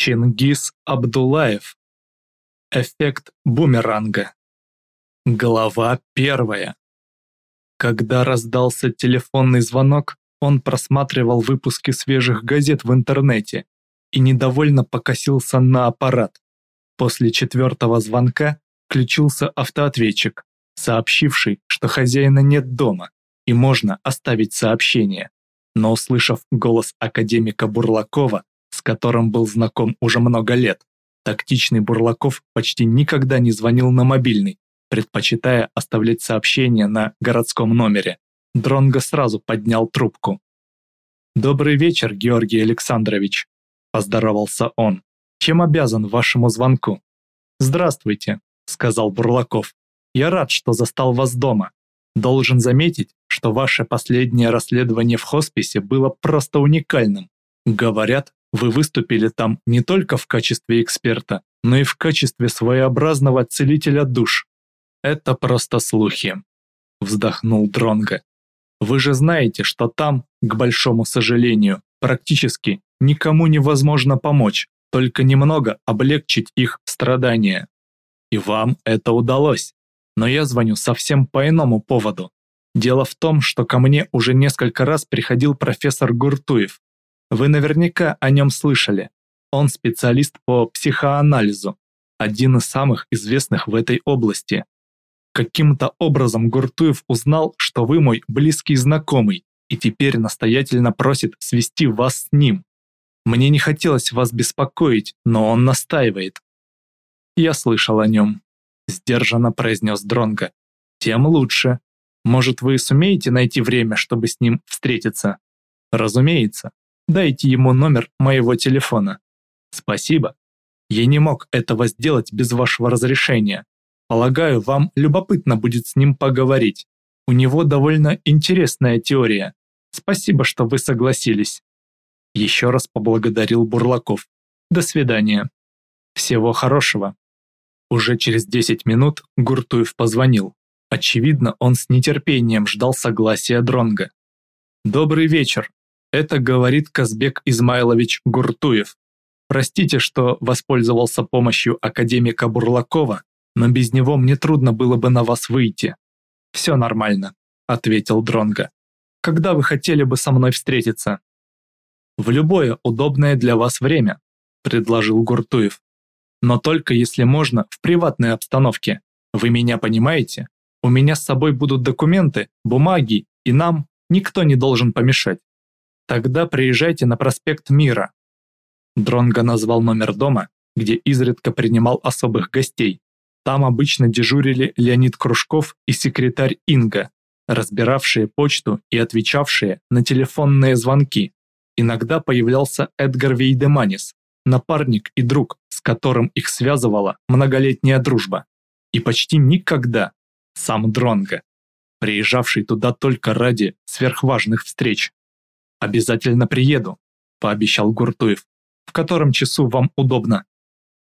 Чингис Абдулаев. Эффект бумеранга. Глава первая. Когда раздался телефонный звонок, он просматривал выпуски свежих газет в интернете и недовольно покосился на аппарат. После четвертого звонка включился автоответчик, сообщивший, что хозяина нет дома и можно оставить сообщение. Но услышав голос академика Бурлакова, которым был знаком уже много лет, тактичный Бурлаков почти никогда не звонил на мобильный, предпочитая оставлять сообщения на городском номере. Дронго сразу поднял трубку. «Добрый вечер, Георгий Александрович», – поздоровался он. «Чем обязан вашему звонку?» «Здравствуйте», – сказал Бурлаков. «Я рад, что застал вас дома. Должен заметить, что ваше последнее расследование в хосписе было просто уникальным. Говорят, вы выступили там не только в качестве эксперта, но и в качестве своеобразного целителя душ. Это просто слухи, вздохнул Дронга. Вы же знаете, что там, к большому сожалению, практически никому невозможно помочь, только немного облегчить их страдания. И вам это удалось. Но я звоню совсем по иному поводу. Дело в том, что ко мне уже несколько раз приходил профессор Гуртуев. Вы наверняка о нем слышали. Он специалист по психоанализу, один из самых известных в этой области. Каким-то образом Гуртуев узнал, что вы мой близкий знакомый, и теперь настоятельно просит свести вас с ним. Мне не хотелось вас беспокоить, но он настаивает. Я слышал о нем, сдержанно произнес Дронга. Тем лучше. Может, вы сумеете найти время, чтобы с ним встретиться? Разумеется. Дайте ему номер моего телефона. Спасибо. Я не мог этого сделать без вашего разрешения. Полагаю, вам любопытно будет с ним поговорить. У него довольно интересная теория. Спасибо, что вы согласились. Еще раз поблагодарил Бурлаков. До свидания. Всего хорошего. Уже через 10 минут Гуртуев позвонил. Очевидно, он с нетерпением ждал согласия Дронга. «Добрый вечер», — это говорит Казбек Измайлович Гуртуев. «Простите, что воспользовался помощью академика Бурлакова, но без него мне трудно было бы на вас выйти». «Все нормально», — ответил Дронга. «Когда вы хотели бы со мной встретиться?» «В любое удобное для вас время», — предложил Гуртуев. «Но только если можно в приватной обстановке. Вы меня понимаете?» У меня с собой будут документы, бумаги, и нам никто не должен помешать. Тогда приезжайте на проспект Мира. Дронго назвал номер дома, где изредка принимал особых гостей. Там обычно дежурили Леонид Кружков и секретарь Инга, разбиравшие почту и отвечавшие на телефонные звонки. Иногда появлялся Эдгар Вейдеманис, напарник и друг, с которым их связывала многолетняя дружба. И почти никогда сам Дронго, приезжавший туда только ради сверхважных встреч. «Обязательно приеду», – пообещал Гуртуев. «В котором часу вам удобно?»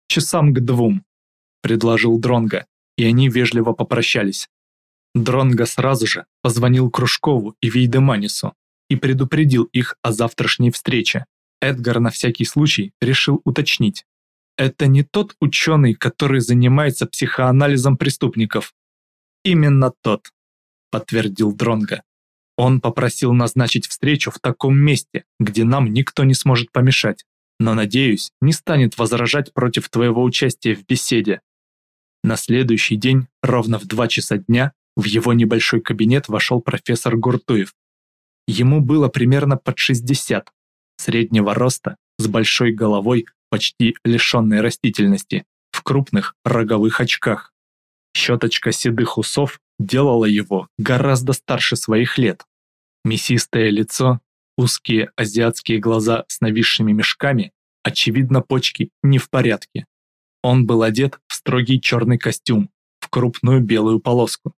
«Часам к двум», – предложил Дронго, и они вежливо попрощались. Дронго сразу же позвонил Кружкову и Вейдеманису и предупредил их о завтрашней встрече. Эдгар на всякий случай решил уточнить. Это не тот ученый, который занимается психоанализом преступников, Именно тот, подтвердил Дронга. Он попросил назначить встречу в таком месте, где нам никто не сможет помешать, но, надеюсь, не станет возражать против твоего участия в беседе. На следующий день, ровно в два часа дня, в его небольшой кабинет вошел профессор Гуртуев. Ему было примерно под 60, среднего роста, с большой головой, почти лишенной растительности, в крупных роговых очках. Щеточка седых усов делала его гораздо старше своих лет. Мясистое лицо, узкие азиатские глаза с нависшими мешками, очевидно, почки не в порядке. Он был одет в строгий черный костюм, в крупную белую полоску.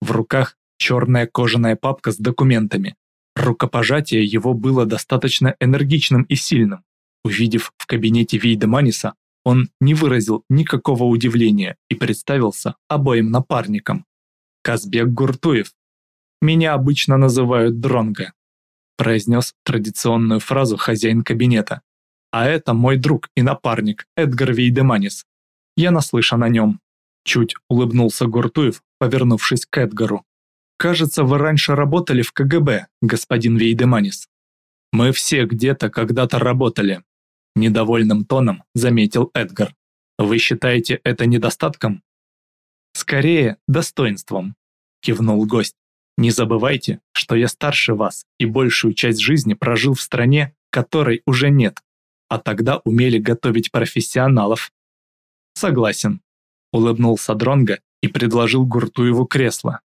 В руках черная кожаная папка с документами. Рукопожатие его было достаточно энергичным и сильным. Увидев в кабинете Вейдеманиса, он не выразил никакого удивления и представился обоим напарникам. Казбек Гуртуев. «Меня обычно называют Дронго», произнес традиционную фразу хозяин кабинета. А это мой друг и напарник Эдгар Вейдеманис. Я наслышан о нем. Чуть улыбнулся Гуртуев, повернувшись к Эдгару. «Кажется, вы раньше работали в КГБ, господин Вейдеманис». «Мы все где-то когда-то работали», – недовольным тоном заметил Эдгар. «Вы считаете это недостатком?» «Скорее, достоинством», – кивнул гость. «Не забывайте, что я старше вас и большую часть жизни прожил в стране, которой уже нет, а тогда умели готовить профессионалов». «Согласен», – улыбнулся Дронга и предложил Гуртуеву кресло.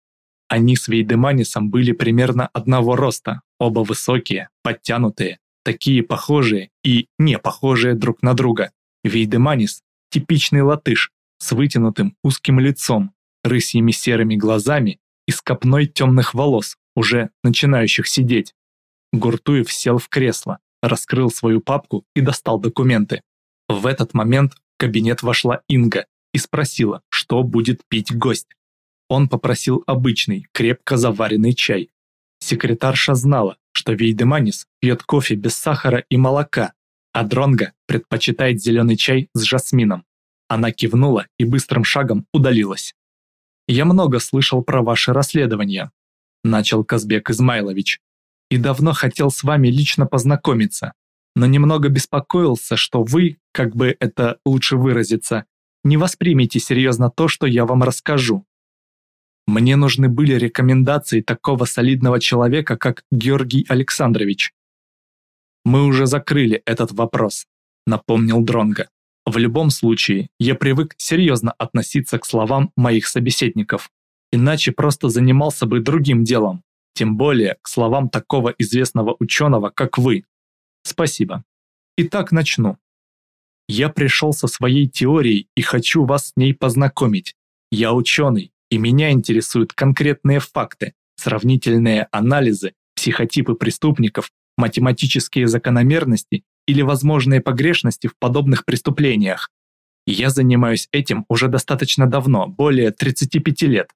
Они с Вейдеманисом были примерно одного роста, оба высокие, подтянутые, такие похожие и не похожие друг на друга. Вейдеманис – типичный латыш с вытянутым узким лицом, рысьими серыми глазами и с копной темных волос, уже начинающих сидеть. Гуртуев сел в кресло, раскрыл свою папку и достал документы. В этот момент в кабинет вошла Инга и спросила, что будет пить гость. Он попросил обычный, крепко заваренный чай. Секретарша знала, что Вейдеманис пьет кофе без сахара и молока, а Дронга предпочитает зеленый чай с жасмином. Она кивнула и быстрым шагом удалилась. «Я много слышал про ваше расследование», – начал Казбек Измайлович, «и давно хотел с вами лично познакомиться, но немного беспокоился, что вы, как бы это лучше выразиться, не воспримете серьезно то, что я вам расскажу. Мне нужны были рекомендации такого солидного человека, как Георгий Александрович. Мы уже закрыли этот вопрос, напомнил Дронга. В любом случае, я привык серьезно относиться к словам моих собеседников, иначе просто занимался бы другим делом, тем более к словам такого известного ученого, как вы. Спасибо. Итак, начну. Я пришел со своей теорией и хочу вас с ней познакомить. Я ученый, и меня интересуют конкретные факты, сравнительные анализы, психотипы преступников, математические закономерности или возможные погрешности в подобных преступлениях. Я занимаюсь этим уже достаточно давно, более 35 лет.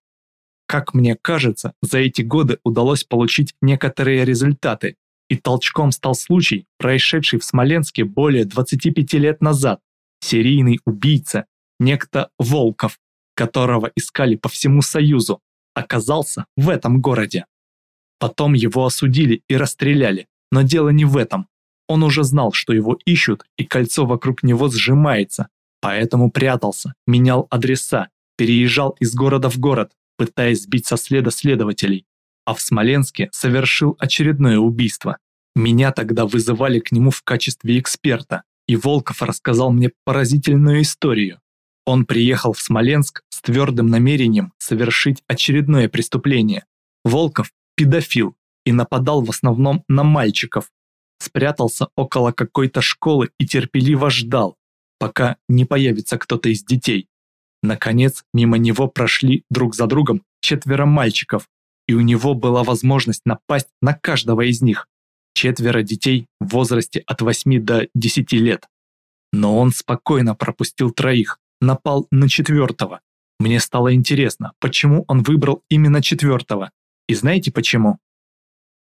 Как мне кажется, за эти годы удалось получить некоторые результаты, и толчком стал случай, происшедший в Смоленске более 25 лет назад. Серийный убийца, некто Волков, которого искали по всему Союзу, оказался в этом городе. Потом его осудили и расстреляли, но дело не в этом. Он уже знал, что его ищут, и кольцо вокруг него сжимается, поэтому прятался, менял адреса, переезжал из города в город, пытаясь сбить со следа следователей а в Смоленске совершил очередное убийство. Меня тогда вызывали к нему в качестве эксперта, и Волков рассказал мне поразительную историю. Он приехал в Смоленск с твердым намерением совершить очередное преступление. Волков – педофил и нападал в основном на мальчиков. Спрятался около какой-то школы и терпеливо ждал, пока не появится кто-то из детей. Наконец, мимо него прошли друг за другом четверо мальчиков, и у него была возможность напасть на каждого из них. Четверо детей в возрасте от 8 до 10 лет. Но он спокойно пропустил троих, напал на четвертого. Мне стало интересно, почему он выбрал именно четвертого. И знаете почему?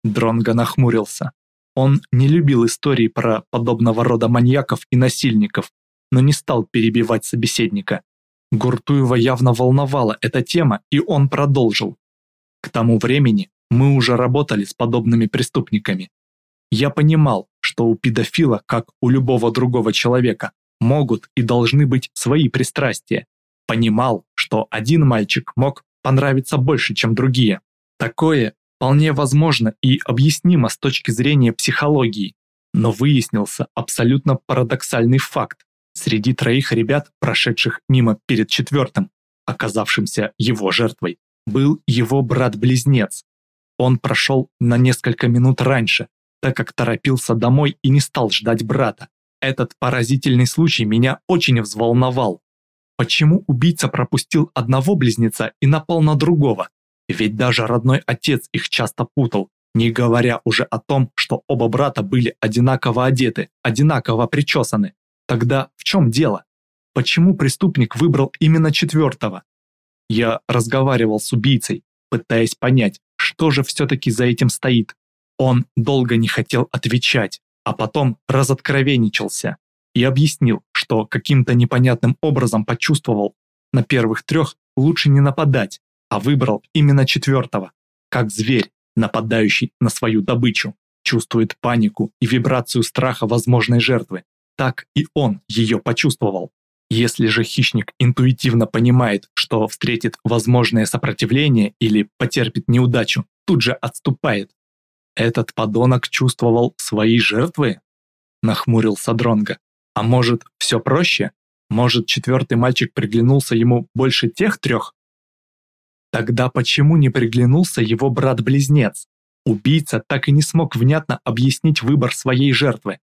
Дронго нахмурился. Он не любил истории про подобного рода маньяков и насильников, но не стал перебивать собеседника. Гуртуева явно волновала эта тема, и он продолжил. К тому времени мы уже работали с подобными преступниками. Я понимал, что у педофила, как у любого другого человека, могут и должны быть свои пристрастия. Понимал, что один мальчик мог понравиться больше, чем другие. Такое вполне возможно и объяснимо с точки зрения психологии. Но выяснился абсолютно парадоксальный факт. Среди троих ребят, прошедших мимо перед четвертым, оказавшимся его жертвой, был его брат-близнец. Он прошел на несколько минут раньше, так как торопился домой и не стал ждать брата. Этот поразительный случай меня очень взволновал. Почему убийца пропустил одного близнеца и напал на другого? Ведь даже родной отец их часто путал, не говоря уже о том, что оба брата были одинаково одеты, одинаково причесаны. Тогда в чем дело? Почему преступник выбрал именно четвертого? Я разговаривал с убийцей, пытаясь понять, что же все-таки за этим стоит. Он долго не хотел отвечать, а потом разоткровенничался и объяснил, что каким-то непонятным образом почувствовал, на первых трех лучше не нападать, а выбрал именно четвертого, как зверь, нападающий на свою добычу, чувствует панику и вибрацию страха возможной жертвы. Так и он ее почувствовал. Если же хищник интуитивно понимает, что встретит возможное сопротивление или потерпит неудачу, тут же отступает. Этот подонок чувствовал свои жертвы? Нахмурился Дронга. А может, все проще? Может, четвертый мальчик приглянулся ему больше тех трех? Тогда почему не приглянулся его брат-близнец? Убийца так и не смог внятно объяснить выбор своей жертвы.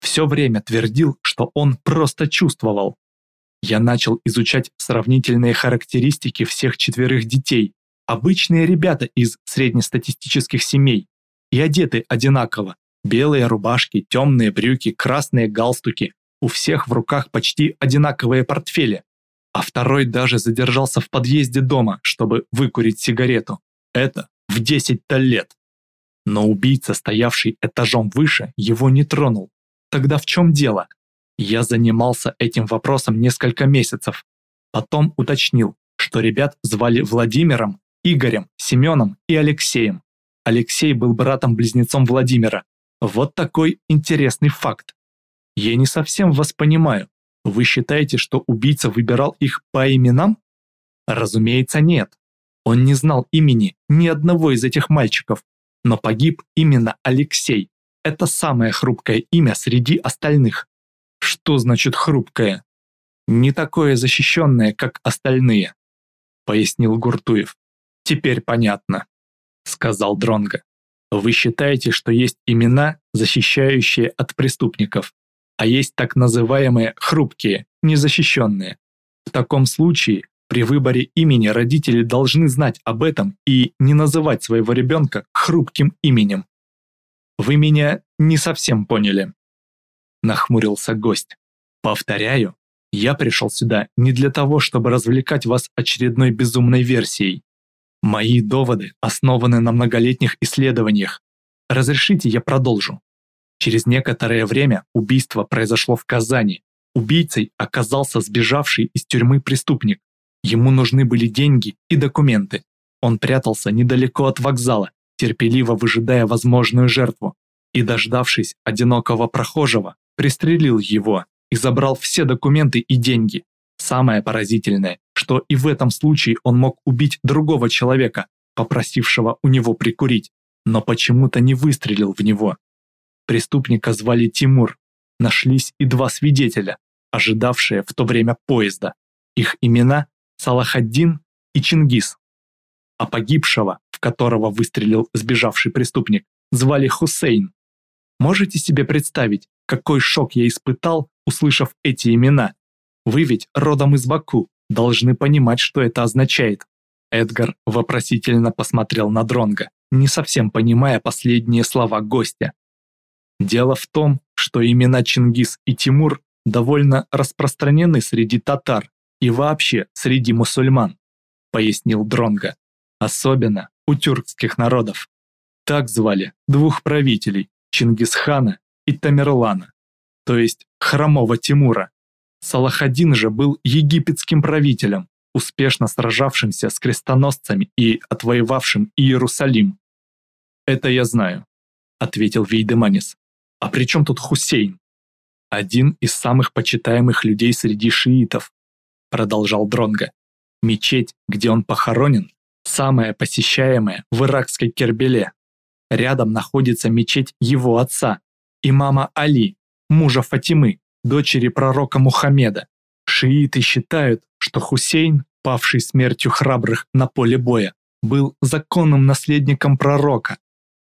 Все время твердил, что он просто чувствовал. Я начал изучать сравнительные характеристики всех четверых детей. Обычные ребята из среднестатистических семей. И одеты одинаково. Белые рубашки, темные брюки, красные галстуки. У всех в руках почти одинаковые портфели. А второй даже задержался в подъезде дома, чтобы выкурить сигарету. Это в 10-то лет. Но убийца, стоявший этажом выше, его не тронул. Тогда в чем дело? Я занимался этим вопросом несколько месяцев. Потом уточнил, что ребят звали Владимиром, Игорем, Семеном и Алексеем. Алексей был братом-близнецом Владимира. Вот такой интересный факт. Я не совсем вас понимаю. Вы считаете, что убийца выбирал их по именам? Разумеется, нет. Он не знал имени ни одного из этих мальчиков, но погиб именно Алексей. Это самое хрупкое имя среди остальных. Что значит хрупкое? Не такое защищенное, как остальные, пояснил Гуртуев. Теперь понятно, сказал Дронга. Вы считаете, что есть имена, защищающие от преступников, а есть так называемые хрупкие, незащищенные. В таком случае при выборе имени родители должны знать об этом и не называть своего ребенка хрупким именем. Вы меня не совсем поняли. Нахмурился гость. Повторяю, я пришел сюда не для того, чтобы развлекать вас очередной безумной версией. Мои доводы основаны на многолетних исследованиях. Разрешите, я продолжу. Через некоторое время убийство произошло в Казани. Убийцей оказался сбежавший из тюрьмы преступник. Ему нужны были деньги и документы. Он прятался недалеко от вокзала, терпеливо выжидая возможную жертву, и, дождавшись одинокого прохожего, пристрелил его и забрал все документы и деньги. Самое поразительное, что и в этом случае он мог убить другого человека, попросившего у него прикурить, но почему-то не выстрелил в него. Преступника звали Тимур. Нашлись и два свидетеля, ожидавшие в то время поезда. Их имена Салахаддин и Чингис. А погибшего, в которого выстрелил сбежавший преступник, звали Хусейн. Можете себе представить, какой шок я испытал, услышав эти имена? Вы ведь родом из Баку, должны понимать, что это означает. Эдгар вопросительно посмотрел на Дронга, не совсем понимая последние слова гостя. Дело в том, что имена Чингис и Тимур довольно распространены среди татар, и вообще среди мусульман, пояснил Дронга, особенно у тюркских народов. Так звали двух правителей Чингисхана и Тамерлана, то есть хромого Тимура. Салахадин же был египетским правителем, успешно сражавшимся с крестоносцами и отвоевавшим Иерусалим. «Это я знаю», — ответил Вейдеманис. «А при чем тут Хусейн?» Один из самых почитаемых людей среди шиитов, продолжал Дронга. Мечеть, где он похоронен, самая посещаемая в иракской Кербеле. Рядом находится мечеть его отца, имама Али, мужа Фатимы, дочери пророка Мухаммеда. Шииты считают, что Хусейн, павший смертью храбрых на поле боя, был законным наследником пророка,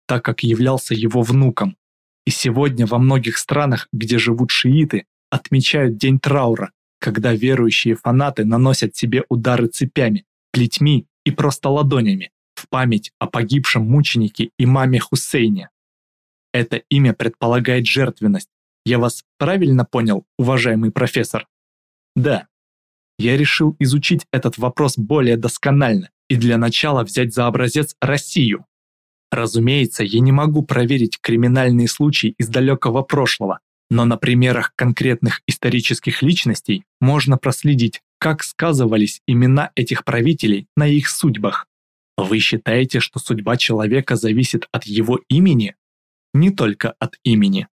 так как являлся его внуком. И сегодня во многих странах, где живут шииты, отмечают день траура, когда верующие фанаты наносят себе удары цепями, плетьми и просто ладонями в память о погибшем мученике имаме Хусейне. Это имя предполагает жертвенность. Я вас правильно понял, уважаемый профессор? Да. Я решил изучить этот вопрос более досконально и для начала взять за образец Россию. Разумеется, я не могу проверить криминальные случаи из далекого прошлого, но на примерах конкретных исторических личностей можно проследить, как сказывались имена этих правителей на их судьбах. Вы считаете, что судьба человека зависит от его имени? Не только от имени.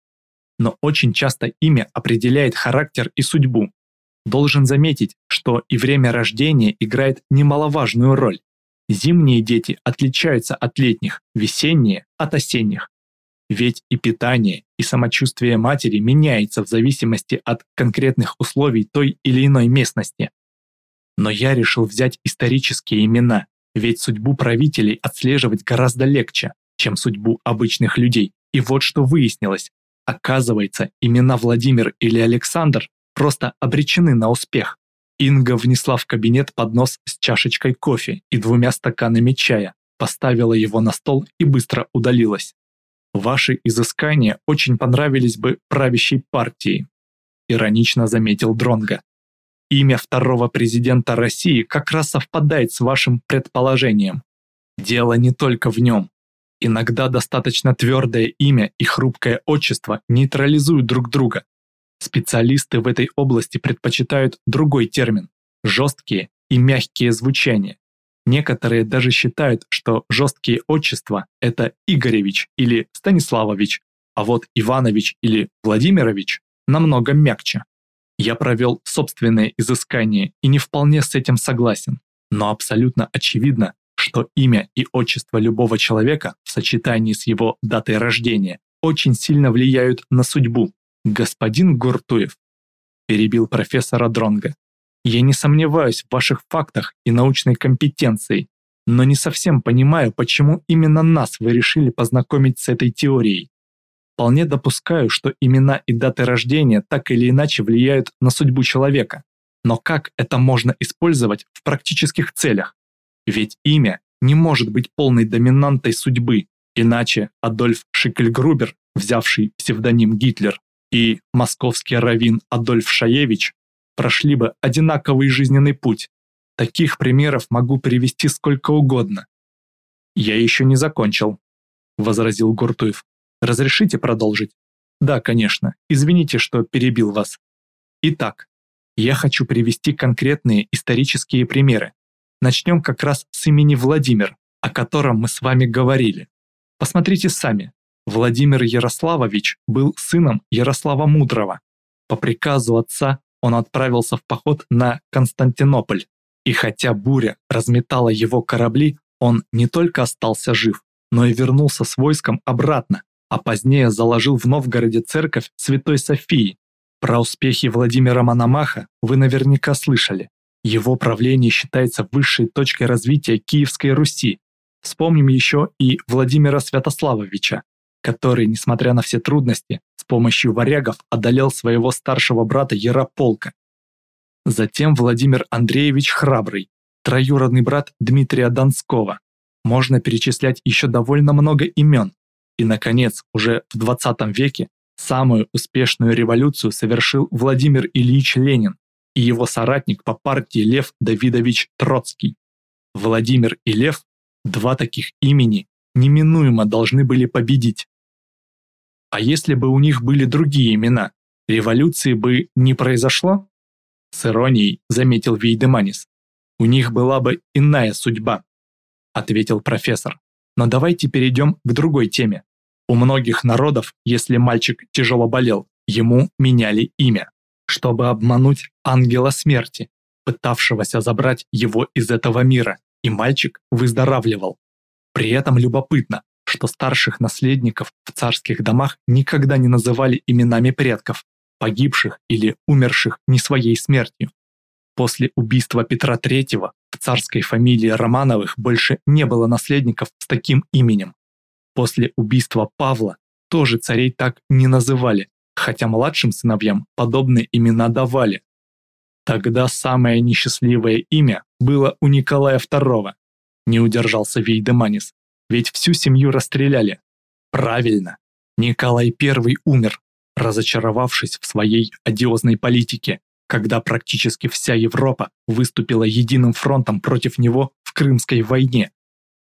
Но очень часто имя определяет характер и судьбу. Должен заметить, что и время рождения играет немаловажную роль. Зимние дети отличаются от летних, весенние – от осенних. Ведь и питание, и самочувствие матери меняется в зависимости от конкретных условий той или иной местности. Но я решил взять исторические имена, ведь судьбу правителей отслеживать гораздо легче, чем судьбу обычных людей. И вот что выяснилось. Оказывается, имена Владимир или Александр просто обречены на успех. Инга внесла в кабинет поднос с чашечкой кофе и двумя стаканами чая, поставила его на стол и быстро удалилась. Ваши изыскания очень понравились бы правящей партии, иронично заметил Дронга. Имя второго президента России как раз совпадает с вашим предположением. Дело не только в нем. Иногда достаточно твердое имя и хрупкое отчество нейтрализуют друг друга. Специалисты в этой области предпочитают другой термин – жесткие и мягкие звучания. Некоторые даже считают, что жесткие отчества – это Игоревич или Станиславович, а вот Иванович или Владимирович намного мягче. Я провел собственное изыскание и не вполне с этим согласен, но абсолютно очевидно, что имя и отчество любого человека в сочетании с его датой рождения очень сильно влияют на судьбу. Господин Гуртуев, перебил профессора Дронга, я не сомневаюсь в ваших фактах и научной компетенции, но не совсем понимаю, почему именно нас вы решили познакомить с этой теорией. Вполне допускаю, что имена и даты рождения так или иначе влияют на судьбу человека. Но как это можно использовать в практических целях? Ведь имя не может быть полной доминантой судьбы, иначе Адольф Шикельгрубер, взявший псевдоним Гитлер, и московский раввин Адольф Шаевич прошли бы одинаковый жизненный путь. Таких примеров могу привести сколько угодно. «Я еще не закончил», — возразил Гуртуев. «Разрешите продолжить?» «Да, конечно. Извините, что перебил вас. Итак, я хочу привести конкретные исторические примеры. Начнем как раз с имени Владимир, о котором мы с вами говорили. Посмотрите сами. Владимир Ярославович был сыном Ярослава Мудрого. По приказу отца он отправился в поход на Константинополь. И хотя буря разметала его корабли, он не только остался жив, но и вернулся с войском обратно, а позднее заложил в Новгороде церковь Святой Софии. Про успехи Владимира Мономаха вы наверняка слышали. Его правление считается высшей точкой развития Киевской Руси. Вспомним еще и Владимира Святославовича, который, несмотря на все трудности, с помощью варягов одолел своего старшего брата Ярополка. Затем Владимир Андреевич Храбрый, троюродный брат Дмитрия Донского. Можно перечислять еще довольно много имен. И, наконец, уже в 20 веке самую успешную революцию совершил Владимир Ильич Ленин и его соратник по партии Лев Давидович Троцкий. Владимир и Лев, два таких имени, неминуемо должны были победить. А если бы у них были другие имена, революции бы не произошло? С иронией заметил Вейдеманис. У них была бы иная судьба, ответил профессор. Но давайте перейдем к другой теме. У многих народов, если мальчик тяжело болел, ему меняли имя, чтобы обмануть ангела смерти, пытавшегося забрать его из этого мира, и мальчик выздоравливал. При этом любопытно, что старших наследников в царских домах никогда не называли именами предков, погибших или умерших не своей смертью. После убийства Петра III в царской фамилии Романовых больше не было наследников с таким именем. После убийства Павла тоже царей так не называли, хотя младшим сыновьям подобные имена давали. Тогда самое несчастливое имя было у Николая II, не удержался Вейдеманис ведь всю семью расстреляли. Правильно, Николай I умер, разочаровавшись в своей одиозной политике, когда практически вся Европа выступила единым фронтом против него в Крымской войне,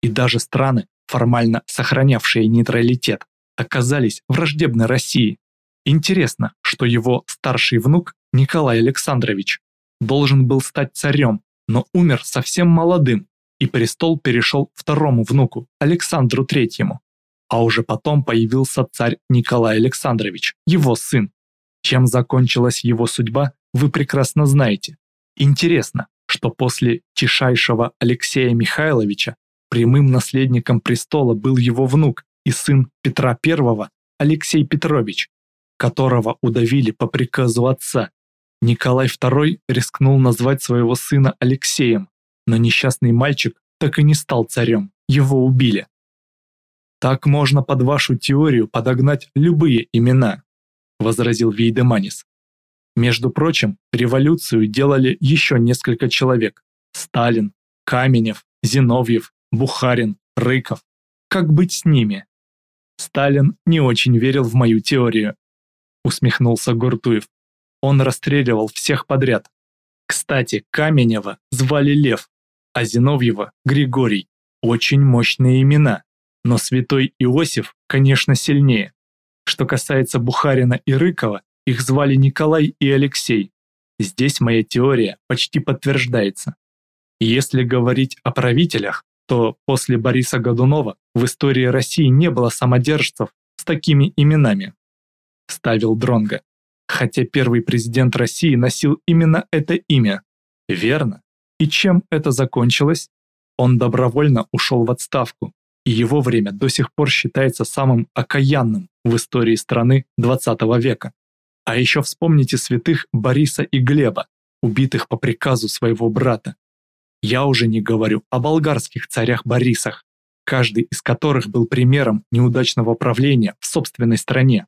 и даже страны, формально сохранявшие нейтралитет, оказались враждебны России. Интересно, что его старший внук Николай Александрович должен был стать царем, но умер совсем молодым, и престол перешел второму внуку, Александру Третьему. А уже потом появился царь Николай Александрович, его сын. Чем закончилась его судьба, вы прекрасно знаете. Интересно, что после тишайшего Алексея Михайловича прямым наследником престола был его внук и сын Петра I Алексей Петрович, которого удавили по приказу отца. Николай II рискнул назвать своего сына Алексеем, но несчастный мальчик так и не стал царем, его убили. Так можно под вашу теорию подогнать любые имена, возразил Вейдеманис. Между прочим, революцию делали еще несколько человек. Сталин, Каменев, Зиновьев, Бухарин, Рыков. Как быть с ними? Сталин не очень верил в мою теорию, усмехнулся Гуртуев. Он расстреливал всех подряд. Кстати, Каменева звали Лев, а Зиновьева – Григорий. Очень мощные имена. Но святой Иосиф, конечно, сильнее. Что касается Бухарина и Рыкова, их звали Николай и Алексей. Здесь моя теория почти подтверждается. Если говорить о правителях, то после Бориса Годунова в истории России не было самодержцев с такими именами. Ставил Дронга. Хотя первый президент России носил именно это имя. Верно. И чем это закончилось? Он добровольно ушел в отставку, и его время до сих пор считается самым окаянным в истории страны XX века. А еще вспомните святых Бориса и Глеба, убитых по приказу своего брата. Я уже не говорю о болгарских царях Борисах, каждый из которых был примером неудачного правления в собственной стране.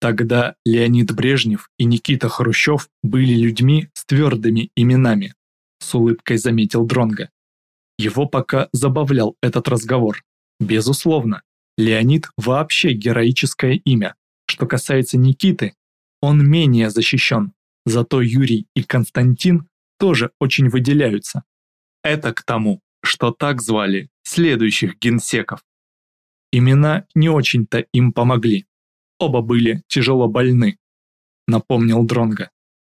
Тогда Леонид Брежнев и Никита Хрущев были людьми с твердыми именами, с улыбкой заметил Дронга. Его пока забавлял этот разговор. Безусловно, Леонид вообще героическое имя. Что касается Никиты, он менее защищен, зато Юрий и Константин тоже очень выделяются. Это к тому, что так звали следующих генсеков. Имена не очень-то им помогли. Оба были тяжело больны, напомнил Дронга.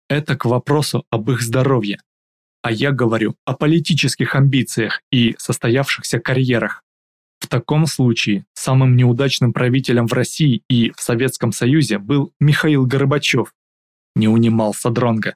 Это к вопросу об их здоровье. А я говорю о политических амбициях и состоявшихся карьерах. В таком случае самым неудачным правителем в России и в Советском Союзе был Михаил Горбачев. Не унимался Дронга.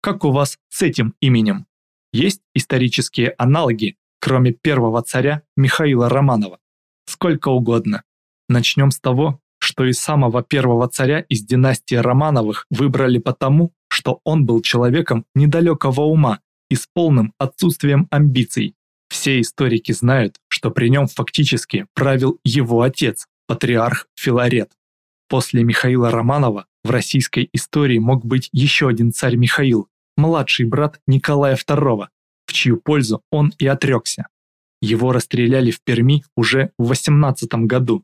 Как у вас с этим именем? Есть исторические аналоги, кроме первого царя Михаила Романова? Сколько угодно. Начнем с того, что и самого первого царя из династии Романовых выбрали потому, что он был человеком недалекого ума и с полным отсутствием амбиций. Все историки знают, что при нем фактически правил его отец, патриарх Филарет. После Михаила Романова в российской истории мог быть еще один царь Михаил, младший брат Николая II, в чью пользу он и отрекся. Его расстреляли в Перми уже в 18 году.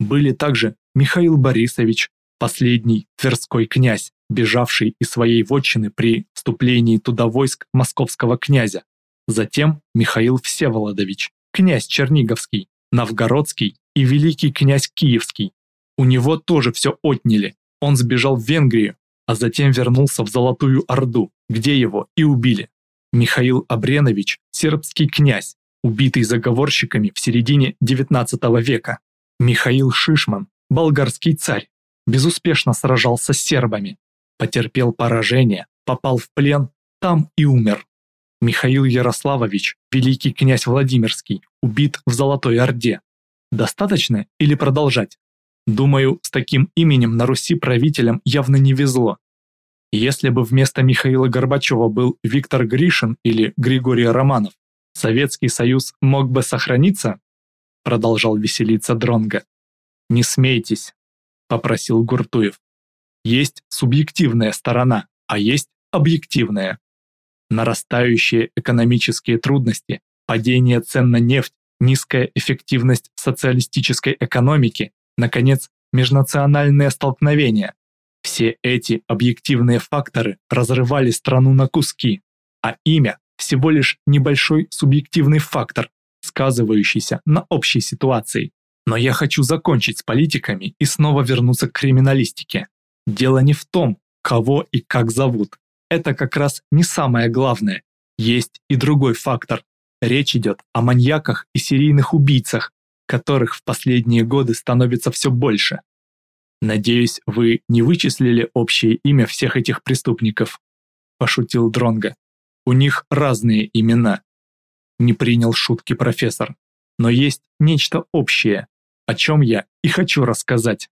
Были также Михаил Борисович, последний Тверской князь, бежавший из своей вотчины при вступлении туда войск московского князя. Затем Михаил Всеволодович, князь Черниговский, Новгородский и великий князь Киевский. У него тоже все отняли. Он сбежал в Венгрию, а затем вернулся в Золотую Орду, где его и убили. Михаил Абренович, сербский князь, убитый заговорщиками в середине XIX века. Михаил Шишман, болгарский царь, безуспешно сражался с сербами, потерпел поражение, попал в плен, там и умер. Михаил Ярославович, великий князь Владимирский, убит в Золотой Орде. Достаточно или продолжать? Думаю, с таким именем на Руси правителям явно не везло. Если бы вместо Михаила Горбачева был Виктор Гришин или Григорий Романов, Советский Союз мог бы сохраниться? Продолжал веселиться Дронга. Не смейтесь, попросил Гуртуев. Есть субъективная сторона, а есть объективная. Нарастающие экономические трудности, падение цен на нефть, низкая эффективность социалистической экономики, наконец, межнациональные столкновения. Все эти объективные факторы разрывали страну на куски, а имя всего лишь небольшой субъективный фактор, сказывающийся на общей ситуации. Но я хочу закончить с политиками и снова вернуться к криминалистике. Дело не в том, кого и как зовут. Это как раз не самое главное. Есть и другой фактор. Речь идет о маньяках и серийных убийцах, которых в последние годы становится все больше. Надеюсь, вы не вычислили общее имя всех этих преступников, пошутил Дронга. У них разные имена. Не принял шутки профессор. Но есть нечто общее, о чем я и хочу рассказать.